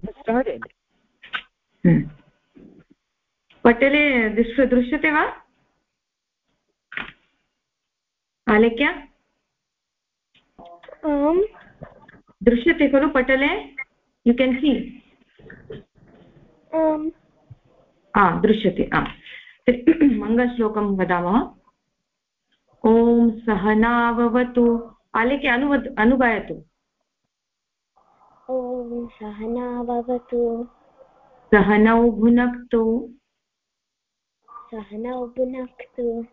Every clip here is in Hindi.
started. पटले दृश्य दृश्यते वा आलेख्य आम् दृश्यते खलु पटले यु केन् सी आम् दृश्यते मङ्गलश्लोकं वदामः ॐ सहनाववतु आलेखे अनुवद अनुगायतु ॐ सहनाववतु सहनौ भुनक्तु। सहनौ भुनक्तु।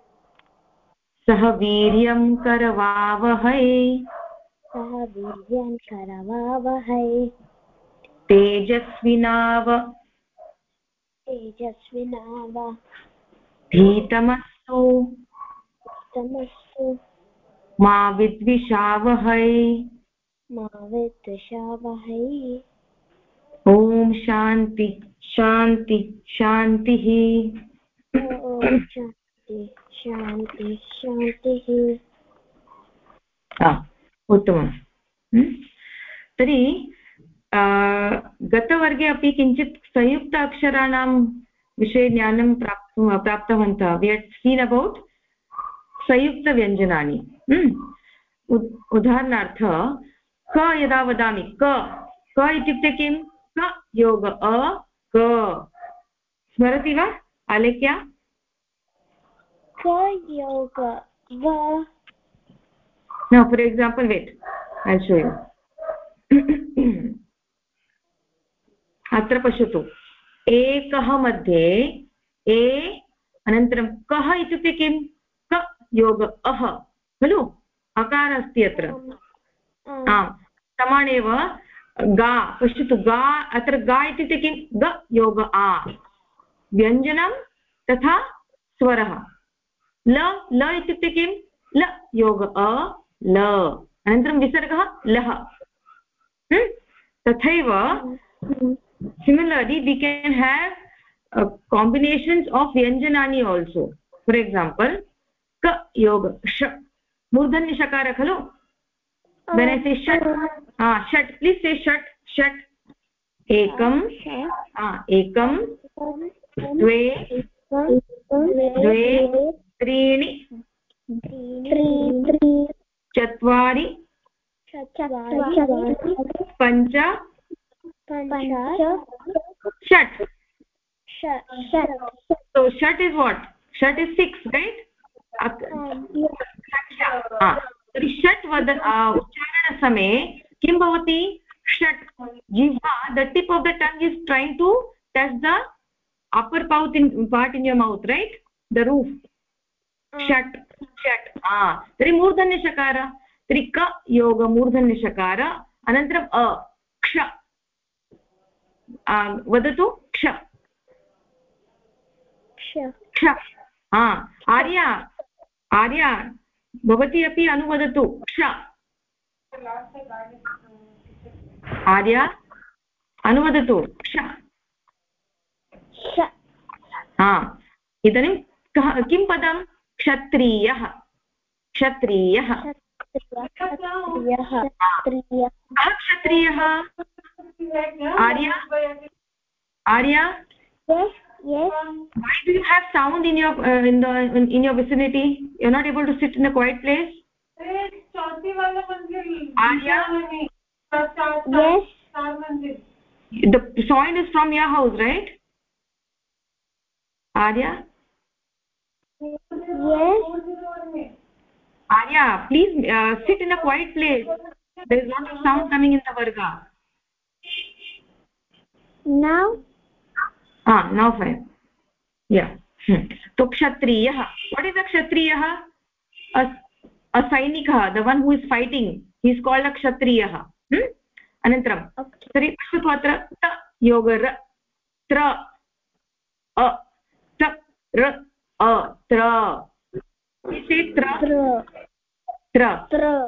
सह वीर्यं करवावहै। सह वीर्यं करवावहै। तेजस्विनाव। तेजस्विनाव। धीतमस्तु। तमस्तु मा विद्विषावहै। मा विद्विषावहै ॐ शान्ति शान्ति शान्तिः शान्ति शान्ति शान्तिः उत्तमं तर्हि गतवर्गे अपि किञ्चित् संयुक्त अक्षराणां विषये ज्ञानं प्राप् प्राप्तवन्तः। वि हट् सीन् अबौट् संयुक्तव्यञ्जनानि। हम्म। उदाहरणार्थ क यदा वदामि क क इत्युक्ते किं? क योग अ क स्मरति वा आलेख्या? क योग no for example wait i'll show you. अत्र पश्यतु। एकः मध्ये ए अनन्तरं कः इत्युक्ते किं? क योग अह। खलु? अकार अस्ति अत्र। समानेव गा पश्यतु गा अत्र गा इत्युक्ते किं? ग योग आ। व्यञ्जनं तथा स्वरः। ल ल इत्युक्ते किं? ल योग अ ल। अनन्तरं विसर्गः लः। तथैव similarly we can have uh, combinations of vyanjanani also. For example ka yoga sh मूर्धन्य शकार खलु? When i say shat ah shat please say shat shat ekam ah ekam द्वे द्वे त्रीणि चत्वारि पञ्च षट् so shat is what shat is 6 right षट् वद उच्चारणसमये किं भवति? षट् जिह्वा the tip of the tongue is trying to touch the upper part in part in your mouth right the roof षट् षट् तर्हि मूर्धन्यषकार तर्हि क योग मूर्धन्यषकार अनन्तरम् अ क्ष. वदतु क्ष. क्ष. आर्या. आर्या भवती अपि अनुवदतु। क्ष आर्या अनुवदतु। क्ष। हा। इदानीं कः किं पदं? क्षत्रियः। क्षत्रियः। कः क्षत्रियः? Arya? Arya? Yes. Why do you have sound in your uh, in the in, in your vicinity? You're not able to sit in a quiet place? Arya? yes. The sound is from your house right? Arya yes. Arya please uh, sit in a quiet place. There is lot of sound coming in the varga now तो now five is a क्षत्रियः? A the one who is fighting he is called a क्षत्रियः. अनन्तरं तर्हि पश्यतु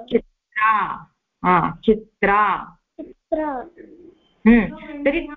चित्रा. चित्रा. तर्हि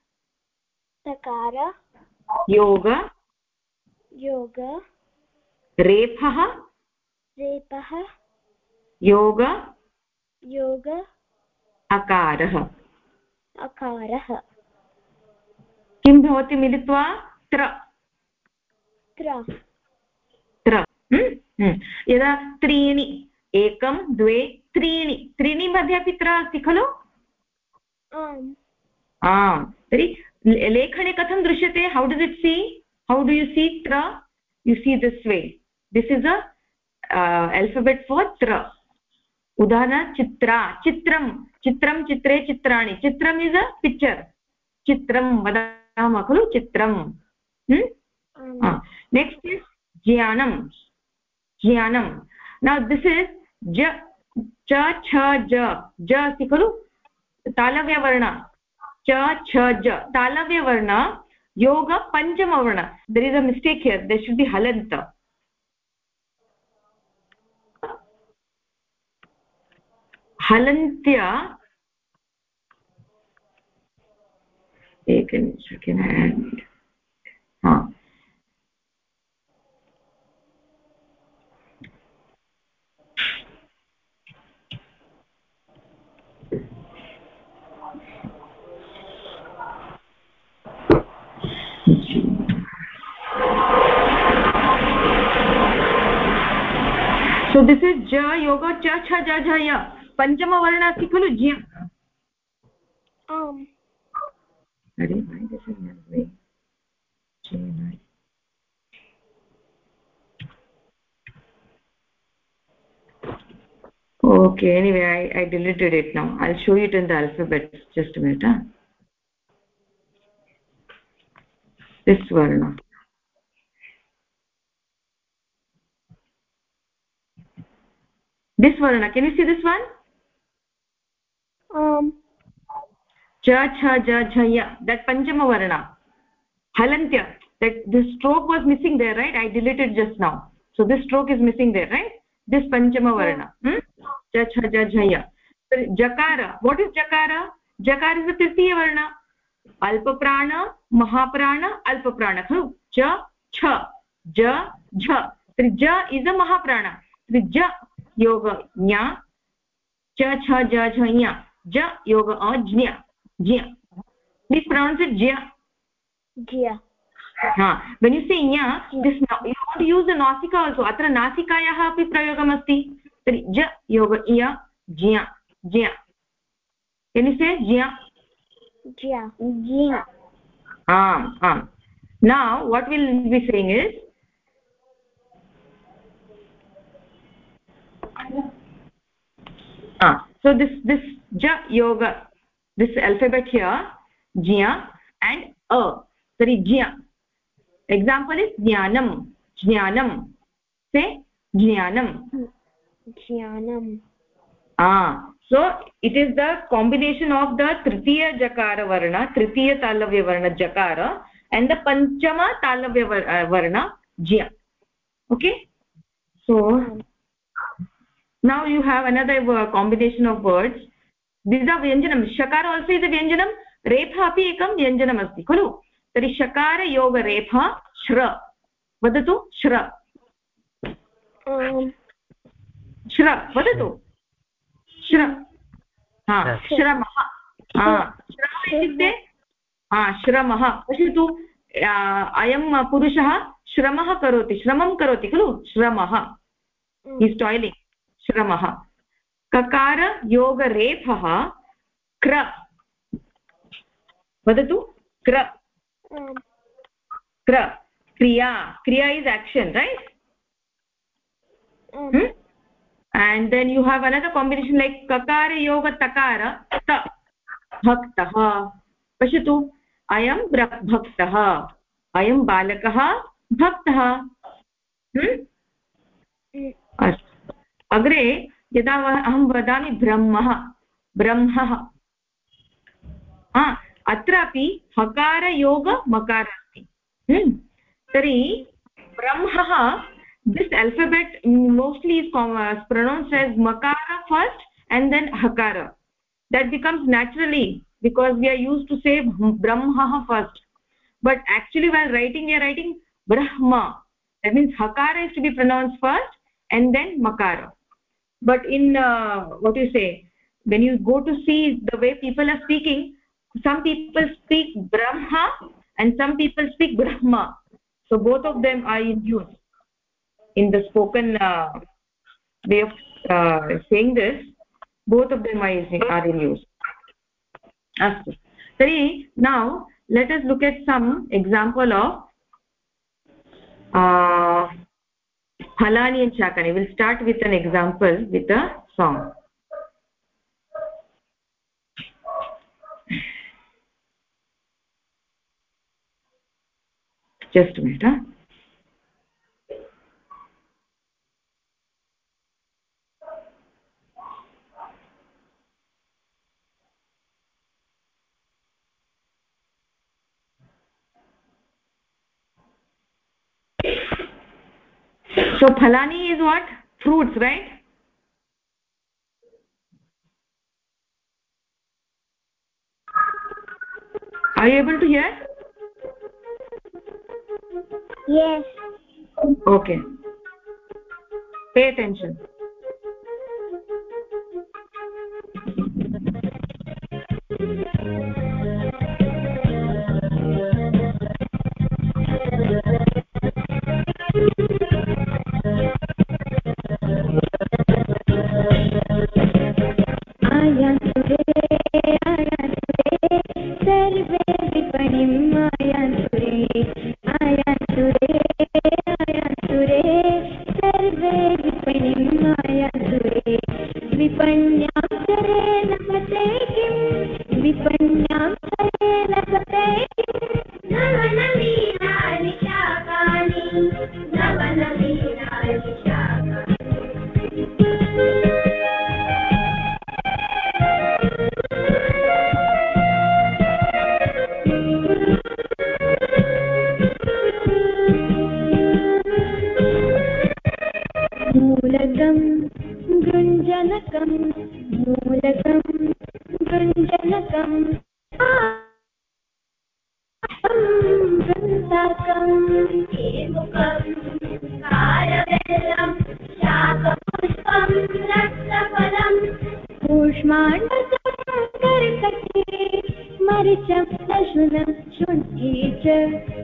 takara yoga yoga रेफः रेपः yoga yoga अकारः। अकारः। किं भवति मिलित्वा? त्र। त्र। त्र। यदा त्रीणि एकं द्वे त्रीणि त्रीणि मध्ये अपि त्र अस्ति खलु? आम्। आम्। तर्हि लेखने कथं दृश्यते how does it see how do you see त्र you see this way this is a alphabet for tra. उदाहरण चित्रा चित्रं चित्रं चित्रे चित्राणि चित्रम् इस् अ पिक्चर् चित्रं वदामः खलु चित्रं नेक्स्ट् इस् ज्ञानं ज्ञानं नौ दिस् इस् ज च छ ज ज अस्ति खलु तालव्यवर्ण च, छ, ज, तालव्यवर्ण, योग, पञ्चमवर्ण. There is a mistake here they should be हलन्त हलन्त्य एकनिमिषं हा yoga cha cha ja ja पञ्चमवर्ण अस्ति खलु ज्ञ आम् okay anyway I, I deleted it now i'll show it in the alphabet just a minute huh? this varna this varna can you see this one um cha cha ja jha ya that panchama varna halantya that the stroke was missing there right i deleted just now so this stroke is missing there right this panchama varna hmm? cha cha ja jha ya jakara what is jakara jakara is the tritiya varna महाप्राण अल्पप्राण खलु च छ ज झ तर्हि ज इस् अ महाप्राण तर्हि ज योग ज्ञा च छ ज झ ज्ञा ज योग अ ज्ञ ज्ञ। प्लीस् प्रौनौन्स् इट् ज्ञ। ज्ञ। हा वेन् यु से ज्ञ this you want use the नासिका आल्सो अत्र नासिकायाः अपि प्रयोगमस्ति। तर्हि ज योग इय ज्ञ ज्ञ। केन् यु से ज्ञ? ज्ञ। ज्ञ। आम् आम्। Now what we'll be saying is ah so this this ja yoga this alphabet here jya and a sorry jya example is jnanam jnanam say jnanam jnanam ah so it is the combination of the tritiya jakara varna tritiya talavya varna jakara and the panchama talavya varna jya okay so now you have another combination of words. This is a vyanjanam shakara also is a vyanjanam रेफा अपि एकं व्यञ्जनम् अस्ति खलु तर्हि शकारयोगरेफ श्र वदतु श्र श्र वदतु श्र हा श्रमः श्रमः इत्युक्ते हा श्रमः पश्यतु अयं पुरुषः श्रमः करोति श्रमं करोति खलु श्रमः इस् टाय्लिङ्ग् श्रमः ककारयोगरेफः क्र वदतु क्र क्र क्रिया क्रिया is action right hmm? and then you have another combination like kakara yoga takara ta bhaktah pashatu पश्यतु अयं भक्तः अयं बालकः भक्तः अस्तु अग्रे यदा अहं वदामि ब्रह्मः ब्रह्मः। अत्रापि हकारयोगमकार अस्ति तर्हि ब्रह्मः this alphabet mostly pronounce as मकार फस्ट् एण्ड् देन् हकार that becomes naturally because we are use to say ब्रह्मः first but actually well writing your writing Brahma that means हकार is to be pronounce first and then मकार but in uh, what you say? When you go to see the way people are speaking some people speak brahma and some people speak brahma. So both of them are in use in the spoken uh, way of uh, saying this. Both of them are, in use. Astu tari now let us look at some example of uh, halani and chakani we'll start with an example with a song just a minute huh? so phalani is what? Fruits right? Are you able to hear? Yes. Okay. Pay attention. ब्रह्माण्डकरकटे मरिचम् अशुनं शुन्धे च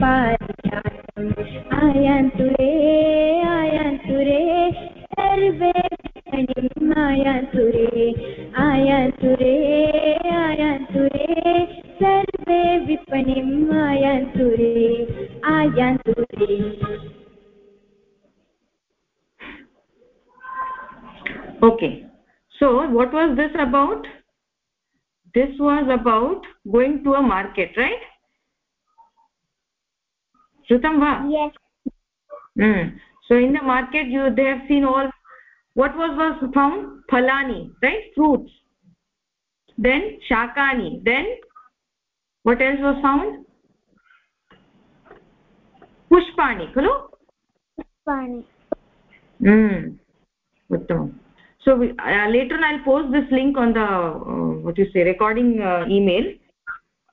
पारिजातम् आयान्तु रे आयान्तु रे सर्वे विपणिम् आयान्तु रे आयान्तु रे आयान्तु रे सर्वे विपणिम् आयान्तु रे आयान्तु रे okay. So, what was this about? This was about going to a market, right? Shrutam va yes. Mm. so in the market you they have seen all what was was found? Phalani right? Fruits. Then shakani. Then what else was found? Pushpani khalo pushpani. Mm uttamam so we, uh, later on i'll post this link on the uh, what you say recording uh, email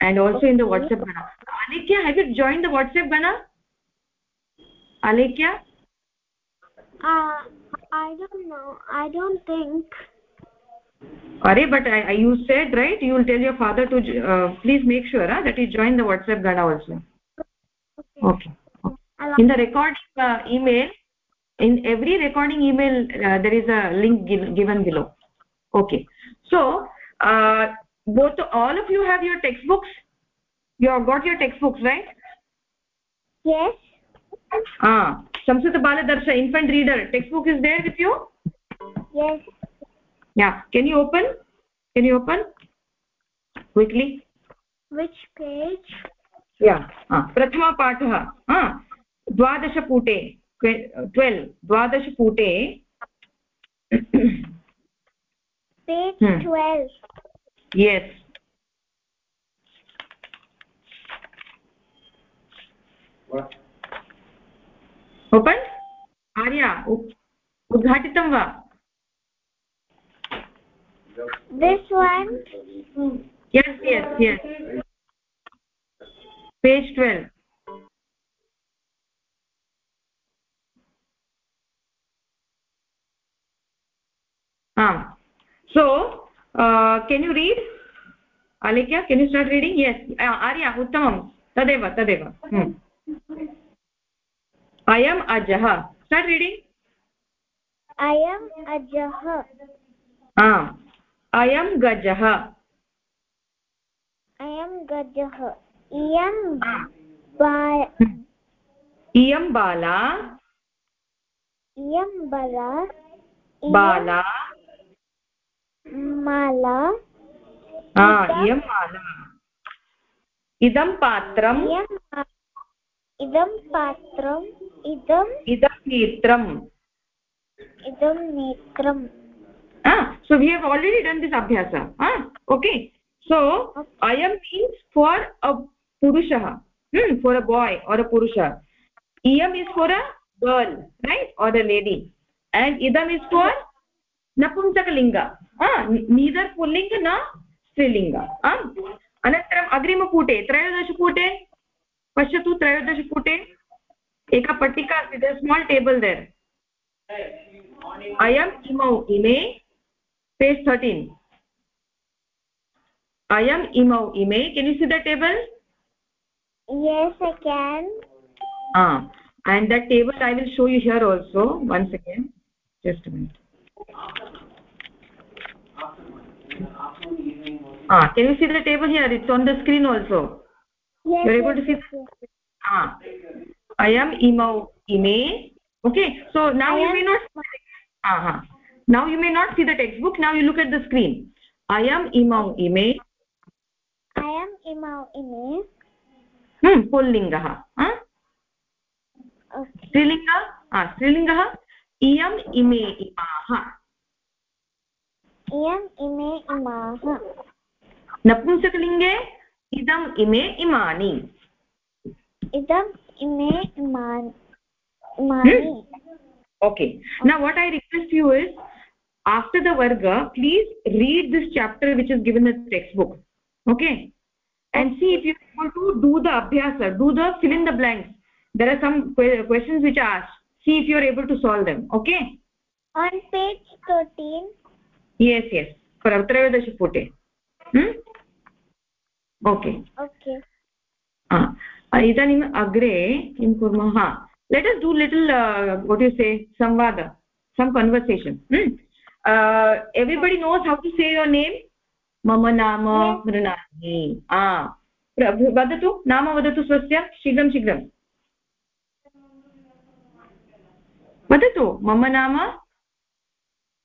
and also in the whatsapp gana alikya have you joined the whatsapp gana alikya uh i don't know. I don't think. Are, but I, I, you said right? You will tell your father to uh, please make sure uh, that he join the whatsapp gana also. Okay, okay. in the recording uh, email in every recording email uh, there is a link given below. Okay. So uh, both all of you have your textbooks? You have got your textbooks right? Yes ah samskrita baladarsha infant reader textbook is there with you yes yeah can you open can you open quickly which page yeah ah prathama pathah ah द्वादशपुटे ट्वेल् द्वादशपुटे page 12 yes what open arya उद्घाटितं वा this one yes yes yes page 12 ah so uh, can you read alikya can you start reading yes uh, arya uttamam tadeva tadeva hmm. Ayam ajah start reading ayam ajah ah ayam gajah ayam gajah iyam ba iyam bala iyam bala bala माला इयं माला इदं पात्रम् इदं पात्रम् इदम् इदं नेत्रम्। इदं नेत्रम्। So we have already done this अभ्यास ओके सो अयं मीन्स् फोर् अ पुरुषः for a boy or a पुरुष इयम् is for a girl right or a lady and इदम् इस् फोर् नपुंसकलिङ्ग नीदर् पुल्लिङ्ग न स्त्रीलिङ्ग अनन्तरम् अग्रिमपुटे त्रयोदशपुटे पश्यतु त्रयोदशपुटे eka patika asti there is small table there. I am imau ime page 13 i am imau ime. Can you see the table? Yes i can. Ah and that table i will show you here also. Once again just a minute. Ah can you see the table here? It's on the screen also. Yes, you are able to see ah. I am imau ime okay so now I you may not ah uh -huh. now you may not see the textbook now you look at the screen i am imau ime i am imau ime hmm pullingah ah okay स्त्रीलिङ्ग स्त्रीलिङ्गः इयम् इमे इमाः इयम् इमे इमाः नपुंसकलिङ्गे इदम् इमे इमानि idam Hmm. okay. Now what i request you is after the varga please read this chapter which is given in the textbook. Okay? And see if you want able to do the abhyasa do the fill in the blanks. There are some questions which are asked. See if you are able to solve them. Okay? On page 13 yes yes. For avtravadasha pute hmm? Okay. Okay. Ah. uh, इदानीम् अग्रे किं कुर्मः? लेट् अस् do little what you say संवाद some conversation everybody knows how to say your name मम नाम मृणालिनी. वदतु नाम वदतु स्वस्य शीघ्रं शीघ्रं. वदतु मम नाम?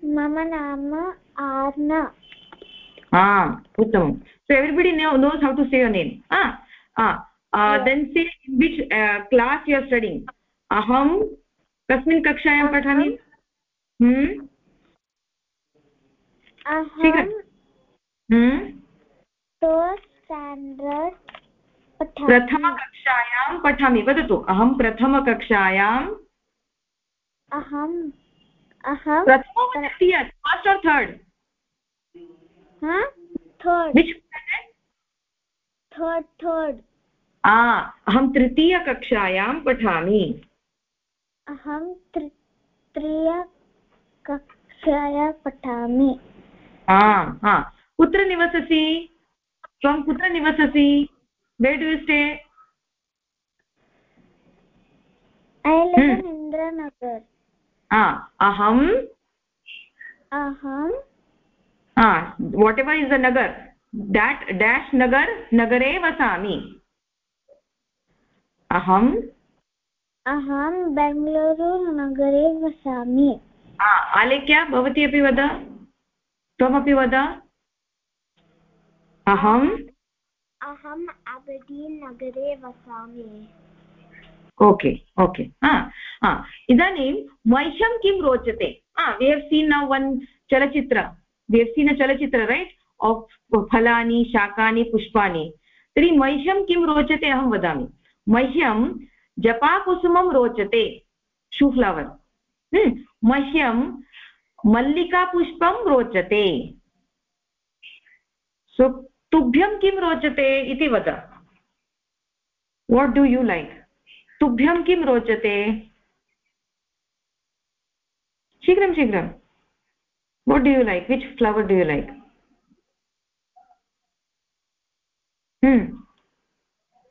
मम नाम आर्ना. उत्तमं so everybody knows how to say your name then say which class you are studying अहं कस्मिन् कक्षायां पठामि प्रथमकक्षायां पठामि वदतु। अहं प्रथमकक्षायाम् अहम् अहं first or third third third third अहं तृतीयकक्षायां पठामि। अहं तृतीयकक्षाया पठामि। कुत्र निवससि? त्वं कुत्र निवससि? वेडुस्टे हम्म। इन्द्रनगर्। अहम् whatever is the nagar that dash nagar नगरे वसामि। Aham अहं बेङ्गलूरु नगरे वसामि आलेख्य भवती अपि वद? त्वमपि वद? अहम् अहम् अबडीन् नगरे वसामि। Okay okay. इदानीं मह्यं किं रोचते? We have seen now one चलचित्र। वि हव् सीन् अ चलचित्र रैट् आफ् फलानि शाकानि पुष्पाणि। तर्हि मह्यं किं रोचते अहं वदामि? मह्यं जपाकुसुमं रोचते शूफ्लवर् हम्म, मह्यं मल्लिकापुष्पं रोचते। सो तुभ्यं किं रोचते इति वद। वाट् डु यू लैक् तुभ्यं किं रोचते? शीघ्रं शीघ्रं। What do you like which flower do you like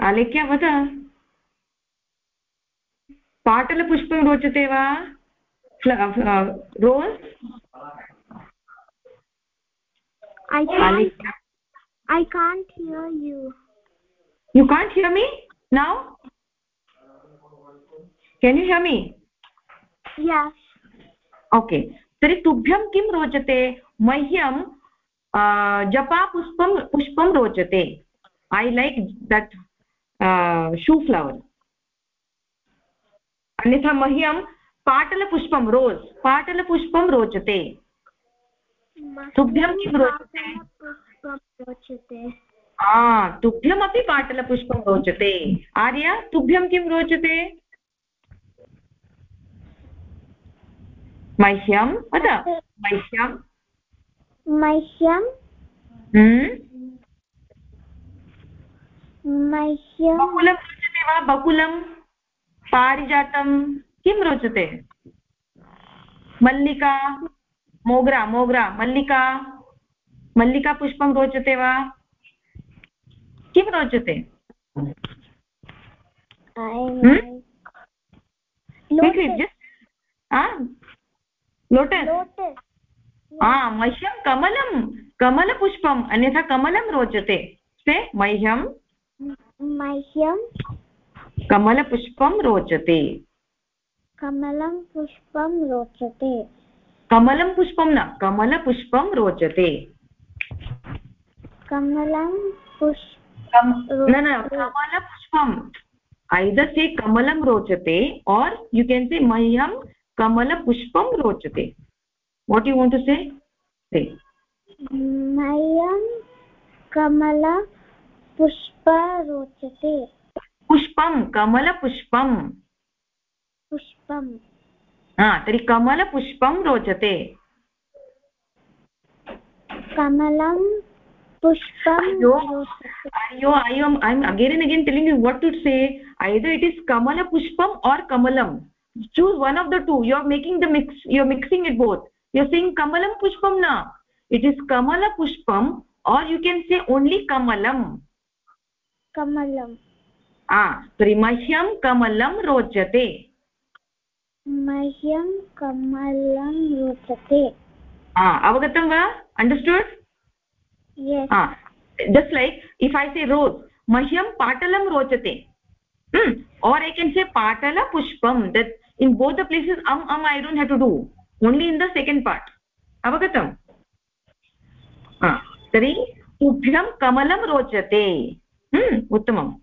आलेख्य वद पाटलपुष्पं रोचते वा rose I can't hear you. You can't hear me now? Can you hear me? Yes. Okay. तर्हि तुभ्यं किं रोचते मह्यं जपापुष्पं पुष्पं रोचते I like that shoe flower अन्यथा मह्यं पाटलपुष्पं रोस् पाटलपुष्पं रोचते. तुभ्यं किं रोचते. तुभ्यमपि पाटलपुष्पं रोचते. आर्य तुभ्यं किं रोचते? मह्यं वद मह्यं मह्यं? मह्यं बकुलं रोचते वा? बकुलं पारिजातं। किं रोचते? मल्लिका मोग्रा मोग्रा मल्लिका मल्लिकापुष्पं रोचते वा? किं रोचते? लोटस् मह्यं कमलं कमलपुष्पम् अन्यथा कमलं रोचते। से मह्यं मह्यं कमलपुष्पं रोचते। कमलं पुष्पं रोचते। कमलं पुष्पं न कमलपुष्पं रोचते। कमलं पुष्प न न कमलपुष्पम् ऐदर् से कमलं रोचते और् यु केन् से मह्यं कमलपुष्पं रोचते। What you want to say मह्यं पुष्प रोचते पुष्पं। कमलपुष्पम् पुष्पम् हा तर्हि कमलपुष्पं रोचते। कमलं अयो अयो I am again and again telling you what say either it is कमलपुष्पम् or कमलं. Choose one of the two you are making the mix you are mixing you are saying कमलं पुष्पं न. It is कमलपुष्पम् or you can say only कमलम् कमलम्। मह्यं कमलं रोचते। मह्यं कमलं रोचते। अवगतं वा? Understood just like if I say rose मह्यं पाटलं रोचते। और् ऐ केन् से पाटलपुष्पं that in both the places um um I don't have to do only in the second part अवगतम्? तर्हि तुभ्यं कमलं रोचते। उत्तमम्।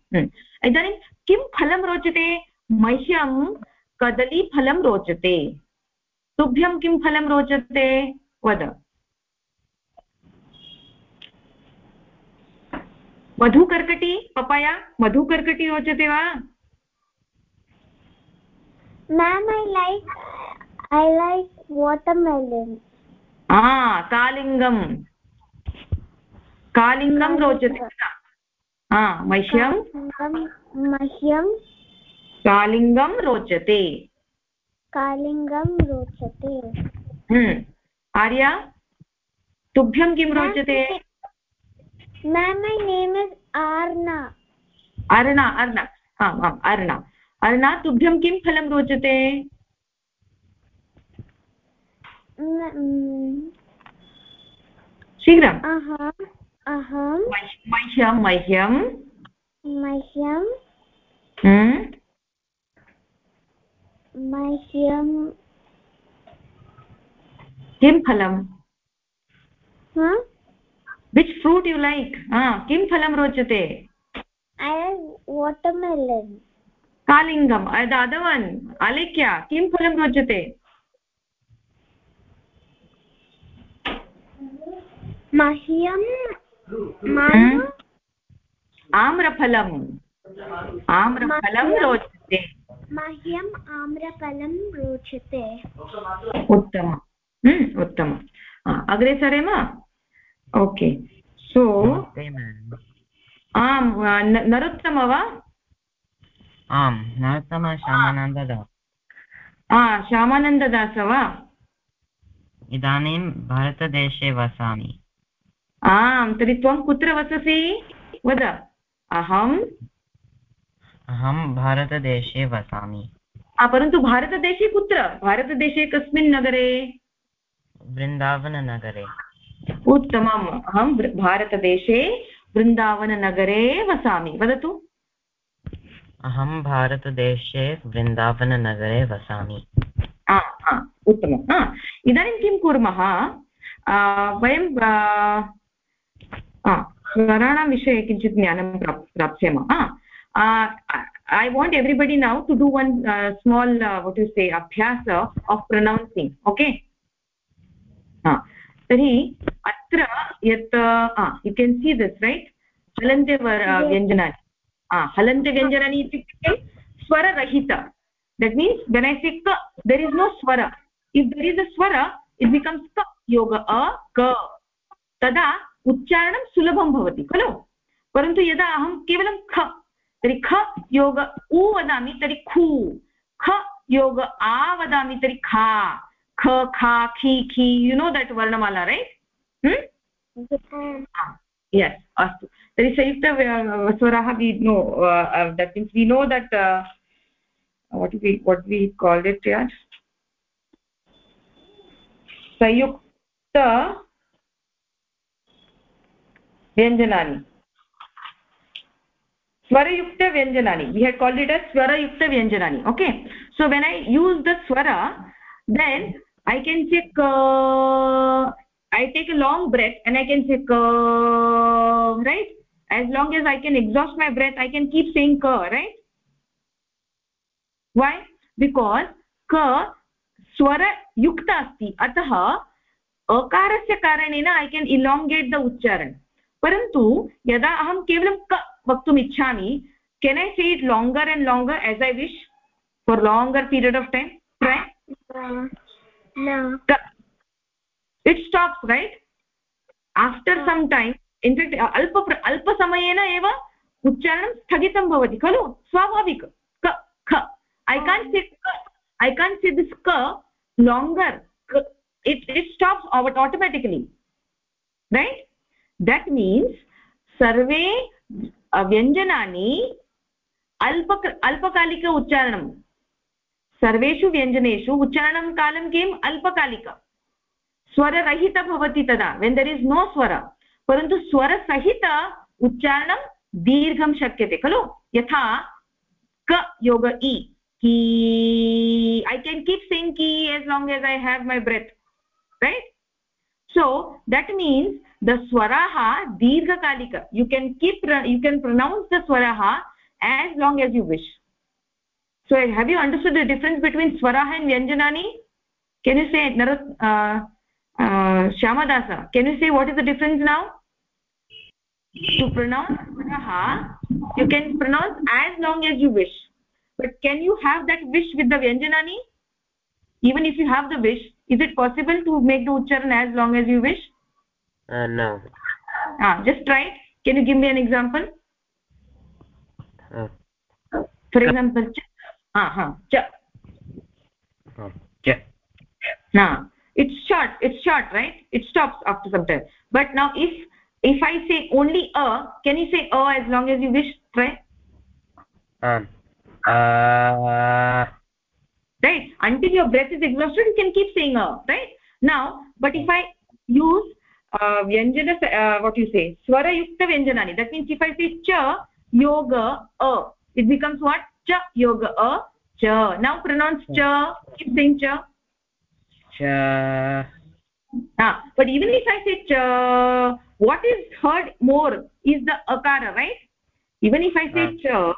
इदानीं किं फलं रोचते? मह्यं कदलीफलं रोचते। तुभ्यं किं फलं रोचते? वद। मधुकर्कटी? पपाया मधुकर्कटी रोचते वा? Ma'am i like i like watermelon. ah kalingam कालिङ्गं रोचते। हा मह्यं मह्यं कालिङ्गं रोचते। कालिङ्गं रोचते। हम्म। आर्या तुभ्यं किं रोचते? अर्णा। अर्णा आम् आम् अर्णा। अर्णा तुभ्यं किं फलं रोचते? शीघ्रम्। अहं मह्यं मह्यं मह्यं? मह्यं किं फलं विच् फ्रूट् यु लैक् किं फलं रोचते वाटर्मेलन् कालिङ्गम् दादवन् अलेख्य किं फलं रोचते मह्यं आम्रफलम्। आम्रफलं रोचते। मह्यम् आम्रफलं रोचते। उत्तमम् उत्तमम् अग्रे सरेम ओके। सो आम् नरोत्तम वा? आम् नरोत्तम श्यामानन्ददास श्यामानन्ददास वा? इदानीं भारतदेशे वसामि। आम् तर्हि त्वं कुत्र वससि? वद। अहम् अहं भारतदेशे वसामि। परन्तु भारतदेशे कुत्र? भारतदेशे कस्मिन् नगरे? वृन्दावननगरे। उत्तमम्। अहं भारतदेशे वृन्दावननगरे वसामि। वदतु। अहं भारतदेशे वृन्दावननगरे वसामि। उत्तमम्। इदानीं किं कुर्मः? वयं स्वराणां विषये किञ्चित् ज्ञानं प्राप् प्राप्स्याम I want everybody now to do one small what you say अभ्यास आफ् प्रनौन्सिङ्ग् ओके तर्हि अत्र यत् you can see this right हलन्ते व्यञ्जनानि हलन्त्यव्यञ्जनानि इत्युक्ते स्वररहित that means when i say ka there is no swara if there is a swara it becomes ka yoga a ka tada उच्चारणं सुलभं भवति खलु? परन्तु यदा अहं केवलं ख तर्हि ख योग उ वदामि तर्हि खु ख योग आ वदामि तर्हि खा ख खा खि खि यु नो दट् वर्णमाला रैट् यस् अस्तु। तर्हि संयुक्त स्वराः we know that means we know that what we what we called it yeah sayukta व्यंजना स्वरयुक्तव्यञ्जनानि we had it it a व्यंजना okay so when I use the स्वर देन् ऐ केन् से क I take a long breath and I can say क right as long as can can exhaust my breath I can keep क रैट् वै बिकास् क स्वरयुक्त अस्ति अतः अकारस्य कारणेन ऐ कैन इलांगेट द उच्चारण परन्तु यदा अहं केवलं क वक्तुम् इच्छामि can I say it longer and longer as I wish for longer period of time it stops right after some time in fact अल्प अल्पसमयेन एव उच्चारणं स्थगितं भवति खलु? स्वाभाविक. क ख. I can't say i can't say this ka longer. It it stops automatically. Right? That means सर्वे व्यञ्जनानि अल्प अल्पकालिक उच्चारणं सर्वेषु व्यञ्जनेषु उच्चारणं कालं किम् अल्पकालिक स्वररहित भवति तदा वेन् दर् इस् नो स्वर परन्तु स्वरसहित उच्चारणं दीर्घं शक्यते खलु यथा क योग इ की i can keep saying ki as long as i have my breath, right? So that means the swaraha dirghakalika you can keep you can pronounce the swaraha as long as you wish. So have you understood the difference between swaraha and vyanjanani? Can you say narot uh, uh, can you say what is the difference now? To pronounce swaraha you can pronounce as long as you wish. But can you have that wish with the vyanjanani? Even if you have the wish is it possible to make the ucharan as long as you wish? Uh, no. Ah just try. It can you give me an example? Uh, for example cha ah ha cha. Uh, cha. Na it's short it's short right? It stops after some time. But now if if i say only a can you say a as long as you wish? Try. Um uh right? Until your breath is exhausted you can keep saying a right? Now but if i use uh, vyanjana uh, what you say swara yukta vyanjanani that means if i say cha yoga a it becomes what? Cha yoga a cha. Now pronounce cha. Keep saying cha. Cha. Ah but even if i say cha what is heard more is the akara right? Even if i say cha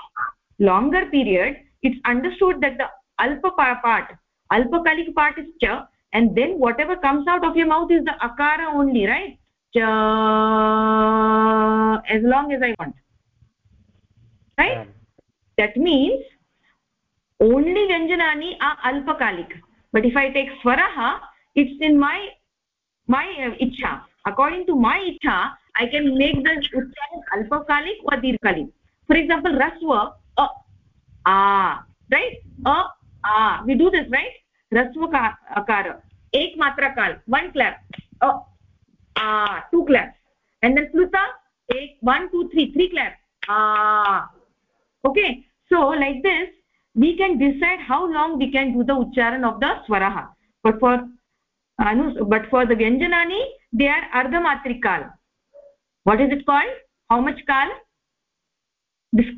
longer period it's understood that the alpa pa- part alpakalik part is cha and then whatever comes out of your mouth is the akara only right cha as long as i want right um, that means only vyanjanani are alpakalik but if i take swaraha it's in my my uh, ichha according to my ichha i can make the uchcharan alpakalik or dirghalik for example raswa a a right a a we do this right raswa ka akara ek matra kal one clap a a two claps and then pluta ek one two three three claps a okay so like this we can decide how long we can do the ucharan of the swaraha but for anu but for the vyanjanani they are ardhamatrikal what is it called how much kal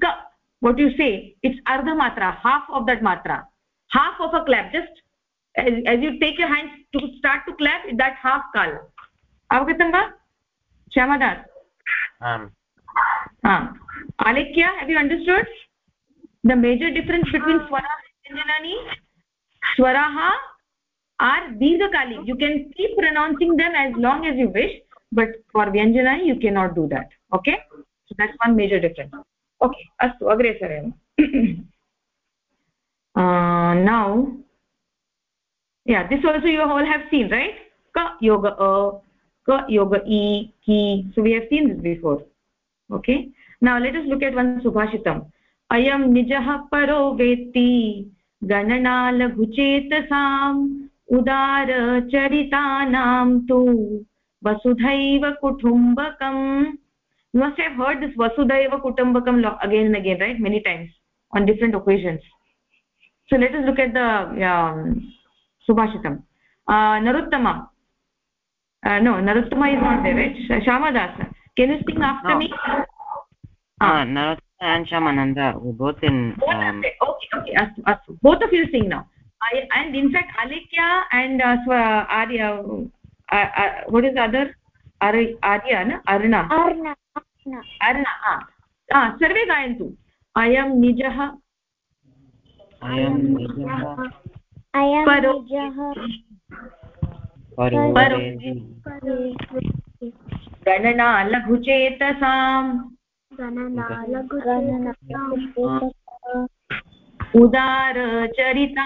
ka what you say it's ardha matra half of that matra half of a clap. Just as, as you take your hands to start to clap that half kal avagatam va shamadas um. Ah. Alekya have you understood? The major difference between swara and vyanjanani swaraha are dirghakali you can keep pronouncing them as long as you wish but for vyanjanani you cannot do that. Okay? So that's one major difference. Okay. Astu agre sarayam now yeah this also you all have seen right ka yoga a ka yoga e ki so we have seen this before okay now let us look at one subhashitam ayam nijah paro vetti गणना लघुचेतसाम् उदारचरितानां तु वसुधैव कुटुम्बकम् you must have heard this vasudhaiva kutumbakam lo- again and again right many times on so let us look at the um, subhashitam uh, naruttama uh, no naruttama is not there right Sh- can you sing after No. me uh, uh Narottam and shamananda we both in both um, okay okay astu astu both of you sing now I, and in fact alekya and uh, swa, arya uh, uh, what is the other Ar- arya na arna अर्न अर्ना हा हा, सर्वे गायन्तु अयं निजः अयं अयं निजः गणना लघुचेतसाम् उदारचरितानां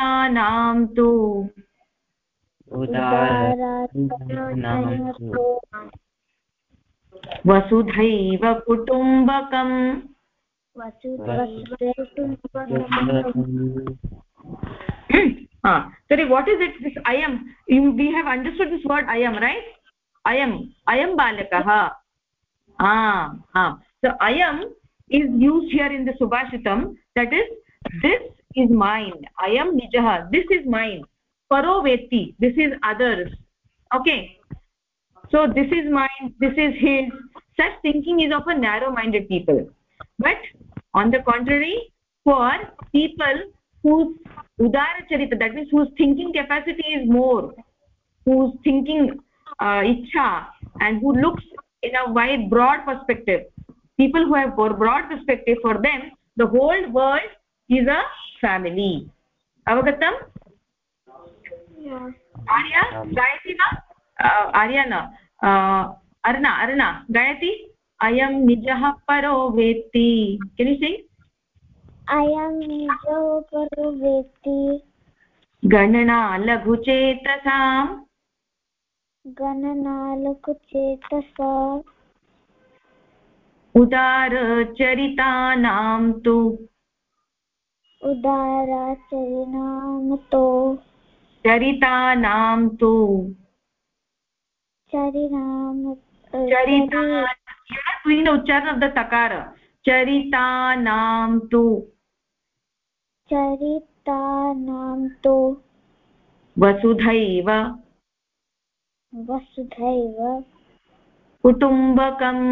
तु वसुधैव कुटुम्बकम् sorry what is it this ayam you, we have understood this word ayam right i am ayam ayam balakah ah ah so ayam is used here in the subhashitam that is this is mine ayam nijah this is mine paro veti this is others okay so this is mine this is his such thinking is of a narrow minded people but on the contrary for people whose udara charita that means whose thinking capacity is more whose thinking uh, ichha and who looks in a wide broad perspective people who have broad perspective for them the whole world is a family. Avagatam? Yeah. Arya? Gayati na uh, arya na. Uh, nijah paro veti can you sing ayam nijah paro veti गणना लघुचेतसाम् गणनालकुचेतसा उदारचरितानां तु उदाराचरिणामतो चरितानां तु चरिता doing the uchcharan of the takara चरितानां तु चरितानां तु वसुधैव वसुधैव कुटुम्बकम्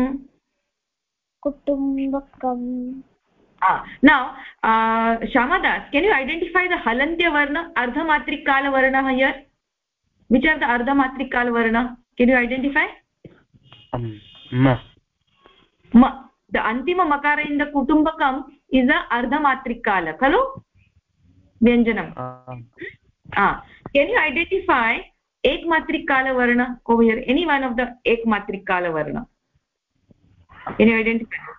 कुटुम्बकम् ah now uh, shamadas can you identify the halantya varna ardhamatrikala varna here which are the ardhamatrikala varna can you identify um, ma ma the अन्तिममकार in the कुटुम्बकम् इज़ अ अर्धमात्रिकाल खलु व्यञ्जनम् केन् यु ऐडेण्टिफै एकमात्रिकालवर्ण कोवियर् एनि वन् आफ् द एकमात्रिकालवर्ण एनि ऐडेण्टिफै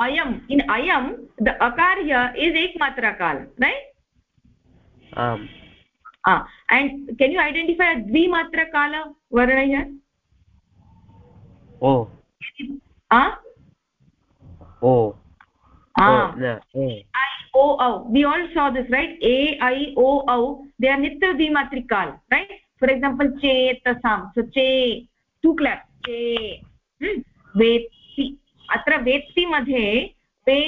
अयम् इन् अयं द अकार्य इस् काल right and can you identify द्विमात्र कालवर्णय ओ औ we all saw this right ए ऐ ओ औ दे आर् नित्र द्विमात्रि काल् रैट् फार् एक्साम्पल् चेतसां सो चे टु क्लाप् चे वेत्ति अत्र वेत्ति मध्ये वे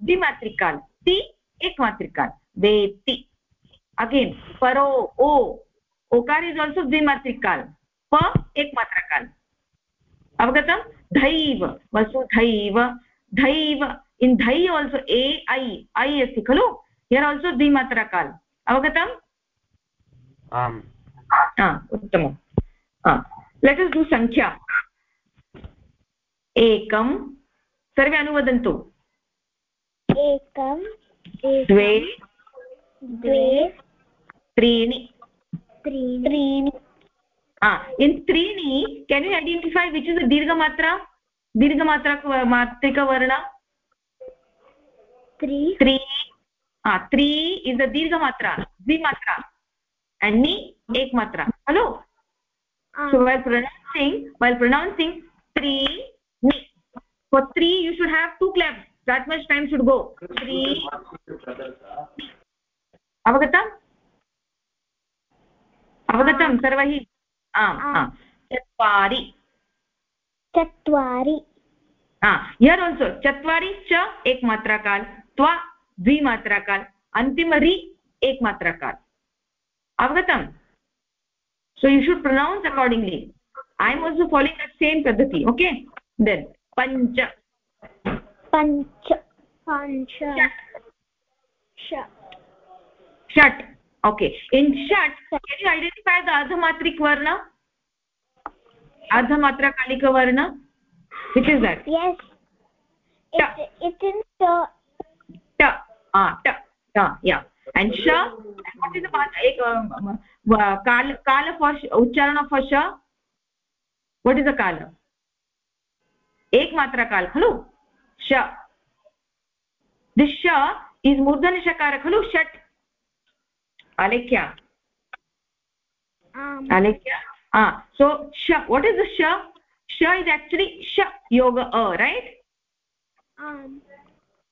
द्विमात्रिकाल् ति एकमात्रिकाल् वेत्ति अगेन परो ओ ओकार इस् आल्सो द्विमात्रिकाल प एकमात्रकाल अवगतं धैव वसुधैव धैव इन् धै आल्सो ए ऐ ऐ अस्ति खलु? हियर् आल्सो द्विमात्रकाल अवगतम् आम्। उत्तमं। लेट् अस् डु सङ्ख्या एकं सर्वे अनुवदन्तु। एकं द्वे द्वे त्रीणि त्रीणि इन् त्रीणि can you identify which is दीर्घमात्रा दीर्घमात्रा मात्रिकवर्ण त्री त्री त्री इस् द दीर्घमात्रा द्विमात्रा and ni ek matra hello so while pronouncing while pronouncing three ni for three you should have two claps that much time should go three avagatam अवगतं सर्वैः आम् चत्वारि। चत्वारि। हा यसो चत्वारि च एकमात्राकाल् त्वा द्विमात्राकाल् अन्तिमरि एकमात्राकाल्। अवगतम्? So you should pronounce accordingly I am also following the same पद्धति ओके देन् पञ्च। पञ्च। षट् षट् okay in shat can you identify the ardhamatrik varna ardhamatra kalika varna which is that yes it's it's in the ta ah ta ta yeah and sha what is the ek kal kala for uchcharana for sha what is the kala ek matra kal khalo sha this sha is murdana shakara khalo shat alekya um, alekya ah so sha what is the sha sha is actually sha yoga a right um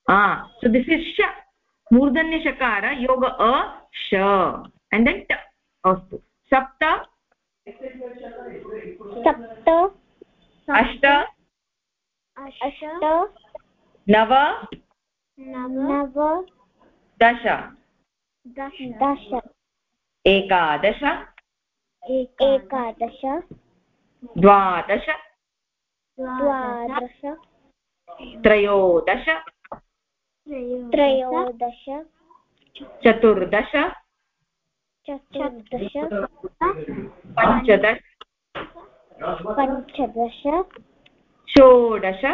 ah so this is sha मूर्धन्यशकार योग अ श and then t अस्तु सप्त सप्त अष्ट अष्ट नव नव दश दश एकादश एकादश द्वादश द्वादश त्रयोदश त्रयोदश चतुर्दश चतुर्दश पञ्चदश पञ्चदश षोडश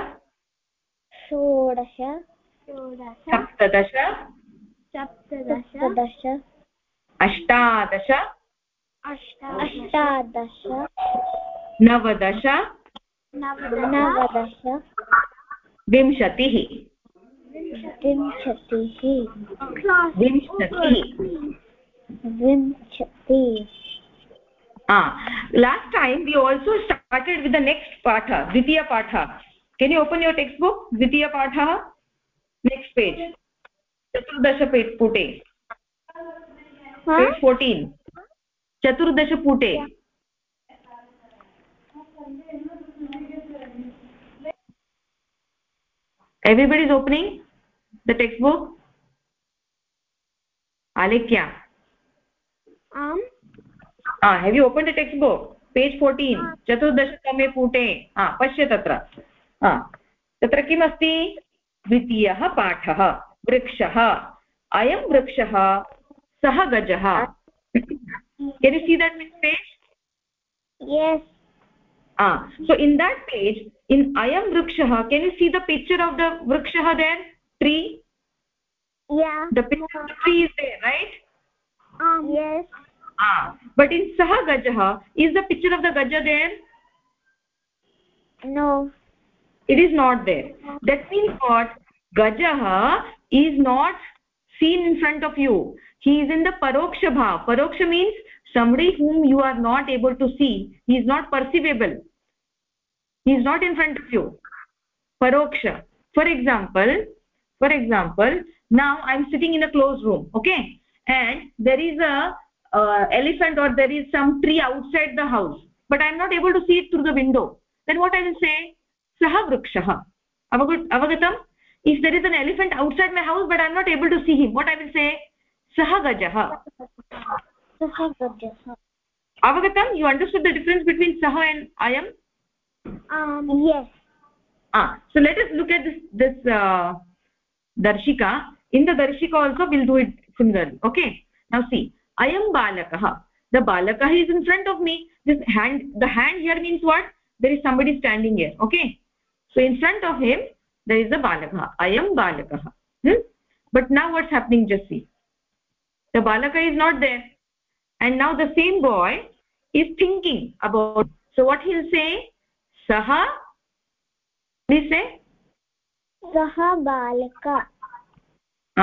षोडश सप्तदश सप्तदश अष्टादश अष्टादश नवदश नवदश विंशतिः विंशतिः विंशतिः विंशति last time we also started with the next पाठ. द्वितीयपाठ can you open your textbook द्वितीयपाठः next page चतुर्दशपुटे fourteen चतुर्दशपुटे everybody is opening the textbook आलिख्या have you open the textbook page fourteen चतुर्दशतमे पुटे। हाँ पश्य तत्र। तत्र किमस्ति? द्वितीयः पाठः। वृक्षः अयं वृक्षः सः गजः can you see that next page yes ah so in that page in ayam vrikshah can you see the picture of the vrikshah there tree yeah the picture of the tree is there right um yes ah but in sah gajah is the picture of the gaja there no it is not there that means what gajah is not seen in front of you. He is in the paroksha bhav. Paroksha means somebody whom you are not able to see. He is not perceivable. He is not in front of you. Paroksha. For example for example now i am sitting in a closed room okay? And there is a uh, elephant or there is some tree outside the house but i am not able to see it through the window. Then what i will say? Sah vrikshah avagatam if there is an elephant outside my house but i'm not able to see him what i will say? Saha gajah saha avagatam you understood the difference between saha and i am? Um yes. Ah so let us look at this this uh, darshika. In the darshika also we'll do it similarly okay? Now see i am balakah the balakah is in front of me. This hand the hand here means what? There is somebody standing here okay? So in front of him there is a balakah i am balakah hmm? but now what's happening just see the balaka is not there and now the same boy is thinking about so what he'll say saha please say सः बालक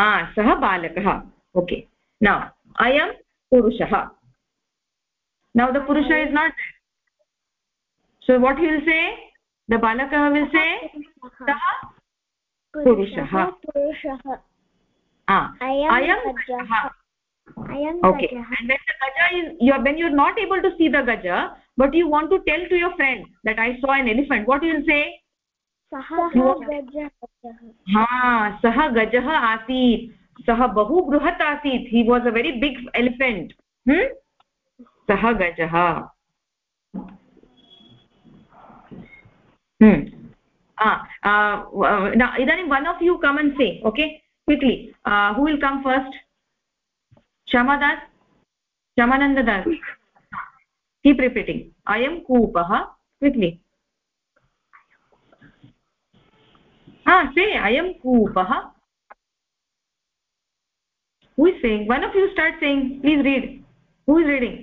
ah sah balakah okay now i am purushah now the purusha is not there so what he will say the balakah will say sah पुरुषः पुरुषः ah अयं गजः okay and then the gaja is you when you're not able to see the gaja but you want to tell to your friend that i saw an elephant what you will say सः गजः ha sah gajah asit sah bahu bruhat asit he was a very big elephant hmm sah gajah hmm इदानीं one of you come on say okay quickly who will come first Kshamadas Kshamanandadas keep repeating अयं कूपः क्विक्लि हा से अयं कूपः who is saying one of you start saying please read who is reading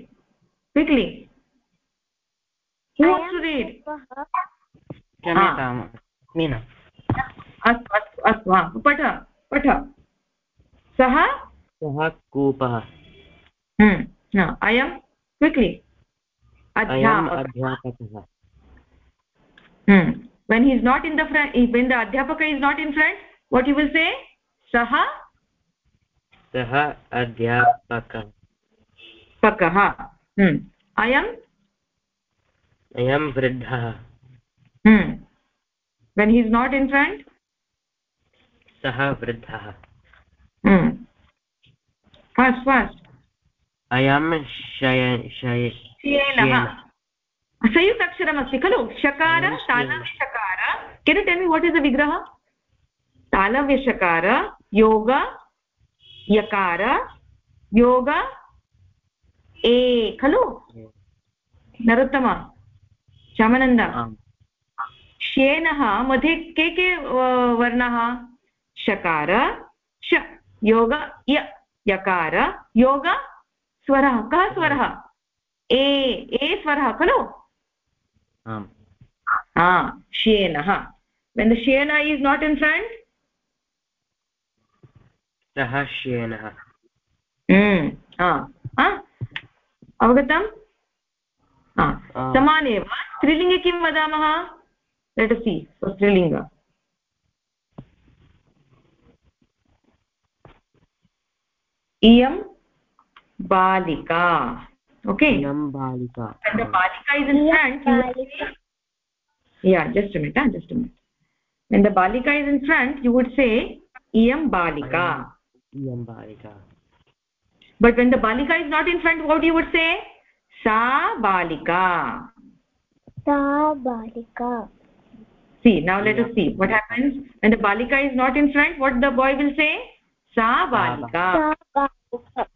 quickly who to read Meena अस्तु अस्तु अस्तु हा पठ पठ सः सः कूपः अयं क्विक्लि अध्यापकः when he is not in the front when the adhyapaka is not in front what you will say saha सः अध्यापकः पकः अयम् अयं वृद्धः when he is not in front सः वृद्धः फास्ट् फास्ट् अयं शय शय संयुक्त अक्षरमस्ति खलु शकार तालव्यशकार can you tell me what is the विग्रह तालव्यशकार योग यकार योग ए खलु नरोत्तम श्यामानन्द शेनः मध्ये के के वर्णाः? शकार श योग य यकार योग स्वरः। कः स्वरः? ए ए स्वरः खलु? शेनः। वेन् द शेन इस् नाट् इन् फ्रण्ट् सः शेनः। अवगतम्? समानेव स्त्रीलिङ्गे किं वदामः? लेट् सि स्त्रीलिङ्ग इयं बालिका ओके इयं बालिका and the balika is in front balika. yeah just a minute huh? just a minute when the balika is in front you would say iyam balika iyam balika but when the balika is not in front what you would say sa balika sa balika See now let yeah. us see what happens when the balika is not in front what the boy will say sa balika sa balika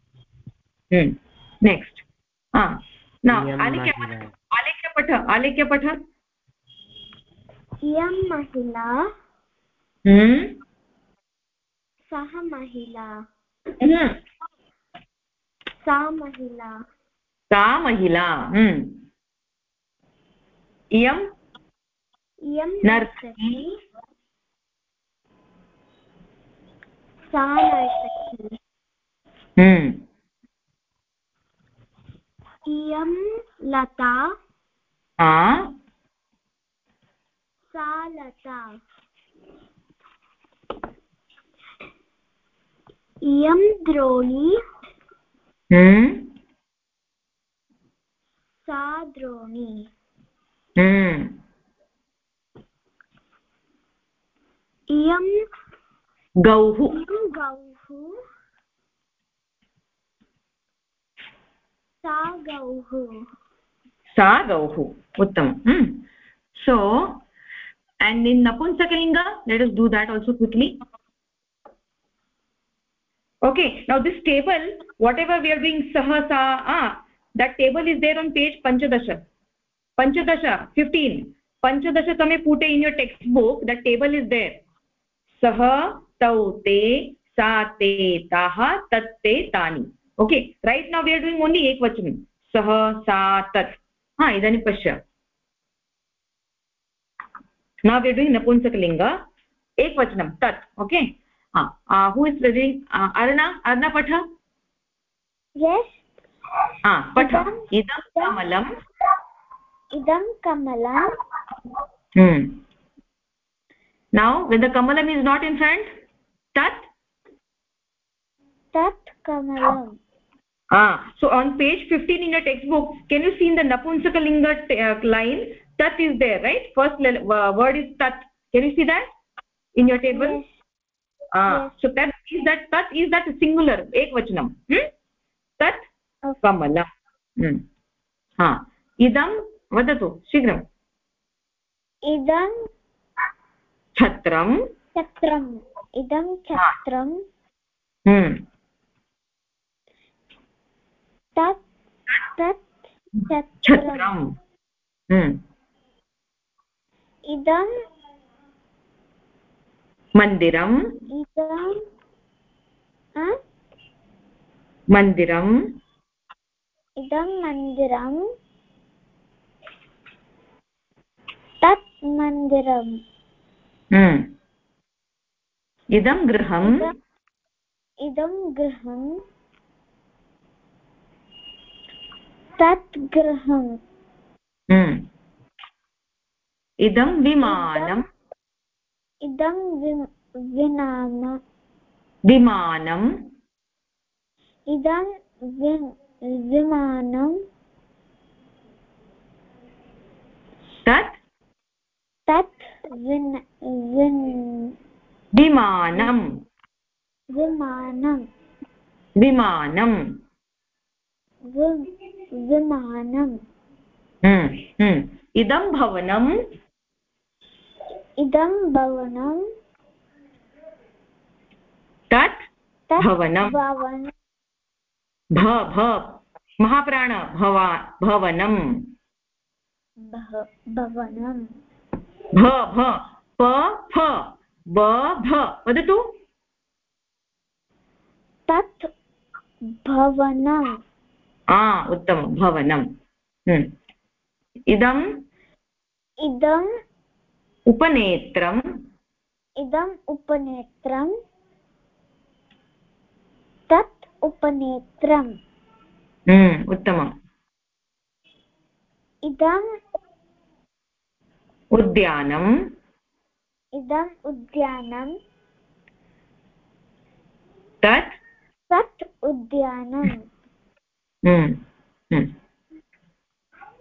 hmm next ah now alikya alikya patha alikya patha इयं महिला hmm सः महिला hmm सा महिला सा महिला इयम् इयं नर्तकी। सा नर्तकी। इयं लता। सा लता। इयं द्रोणी। हम्म? सा द्रोणी। इयं गौः। गौः। सा गौः। सा गौः। उत्तमं। So and in नपुंसकलिङ्ग let us do that also quickly okay now this table whatever we are being सः सा आ that table is there on page पञ्चदश पञ्चदश फिफ्टीन् पञ्चदशतमे पूटे in your text book that table is there सः तौ ते सा ते तः तत् ते तानि। Okay right now we are doing एकवचनं। सः सा तत्। हा इदानीं पश्य। नौ वि आर् डुङ्ग् नपुंसकलिङ्ग। एकवचनं तत् ओके हू इस् रेडि अर्णा अर्णा पठ। पठ। इदं कमलम्। इदं कमलम्। हम्म। Now when the kamalam is not in front tat tat kamalam ah so on page 15 in your textbook can you see in the napunsakalinga uh, line tat is there right first uh, word is tat can you see that in your table yes. ah yes. so that is that tat is that singular ekvachanam hmm tat kamalam hmm ha idam vadatu shigram idam छत्रं छत्रम्। इदं छत्रं हम्म। तत् तत् छत्रम्। इदं मन्दिरम्। इदं मन्दिरम्। इदं मन्दिरं तत् मन्दिरम्। इदं गृहम्? इदं गृहं तत् गृहम्। इदं विमानम्? इदं विनाम। विमानम्? इदं विमानं तत्? तत् विमानं विमानं विमानं वि- विमानं हम्म, हम्म। इदं भवनं इदं भवनं तत् भवनं। भ भ। महाप्राण भवा भवनं भव- भवनं भ भ प फ ब भ वदतु तत् भवनं आ उत्तमं भवनं हम्म। इदम् इदम् उपनेत्रम्। इदम् उपनेत्रं तत् उपनेत्रम्। उत्तमम्। इदम् उद्यानम् इदम् उद्यानं तत् तत् उद्यानं hmm, hmm.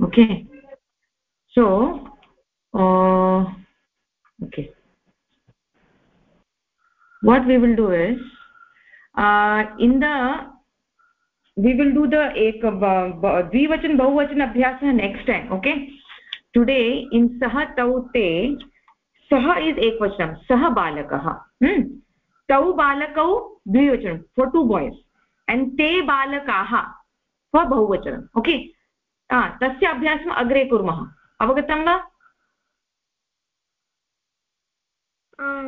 okay uh, what we will do is uh, in the we will do the ek dvivachan bahuvachan abhyasah next time okay today in सः तौ ते सः इस् एकवचनं सः बालकः तौ बालकौ द्विवचनं फोर् टु बाय्स् एण्ड् ते बालकाः स्व बहुवचनम् ओके तस्य अभ्यासम् अग्रे कुर्मः अवगतं वा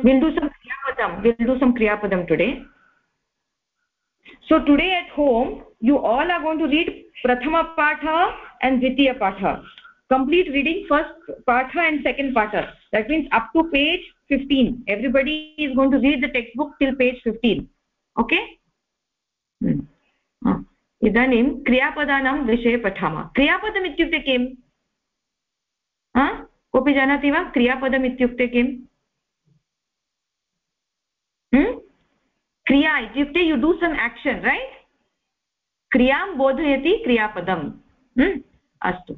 विन्दुसं क्रियापदं विन्दुसं क्रियापदं today so today at home you all are going to read प्रथमपाठ and द्वितीयपाठ complete reading first patha and second patha that means up to page 15 everybody is going to read the textbook till page 15 okay hmm. ah. इदानीं क्रियापदानां विषये पठामः क्रियापदम् इत्युक्ते किम् कोऽपि जानाति वा क्रियापदम् इत्युक्ते किम् क्रिया इत्युक्ते you do some action right क्रियाँ बोधयति क्रियापदम् अस्तु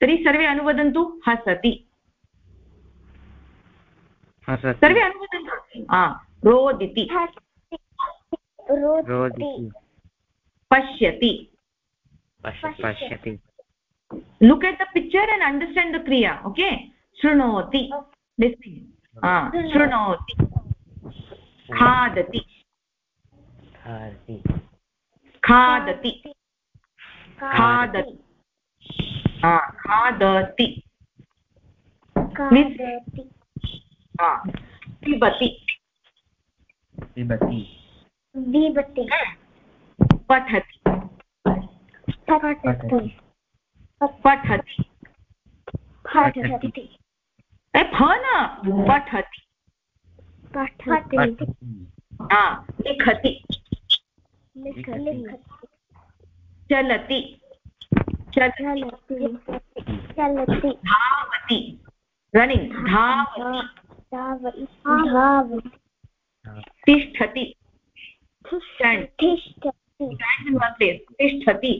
तरी सर्वे अनुवदन्तु हसति सर्वे अनुवदन्तु। रोदिति। पश्यति। पश्यति। Look at the picture and understand the क्रिया ओके शृणोति शृणोति खादति खादति खादति खादति ah pibati पिबति पठति। पठति। पठति। पठति। फ न पठति। पठति। लिखति। लिखति। चलति। चलति। चलति धावति रनिङ्ग् धावति धावति तिष्ठति. तिष्ठति. तिष्ठति।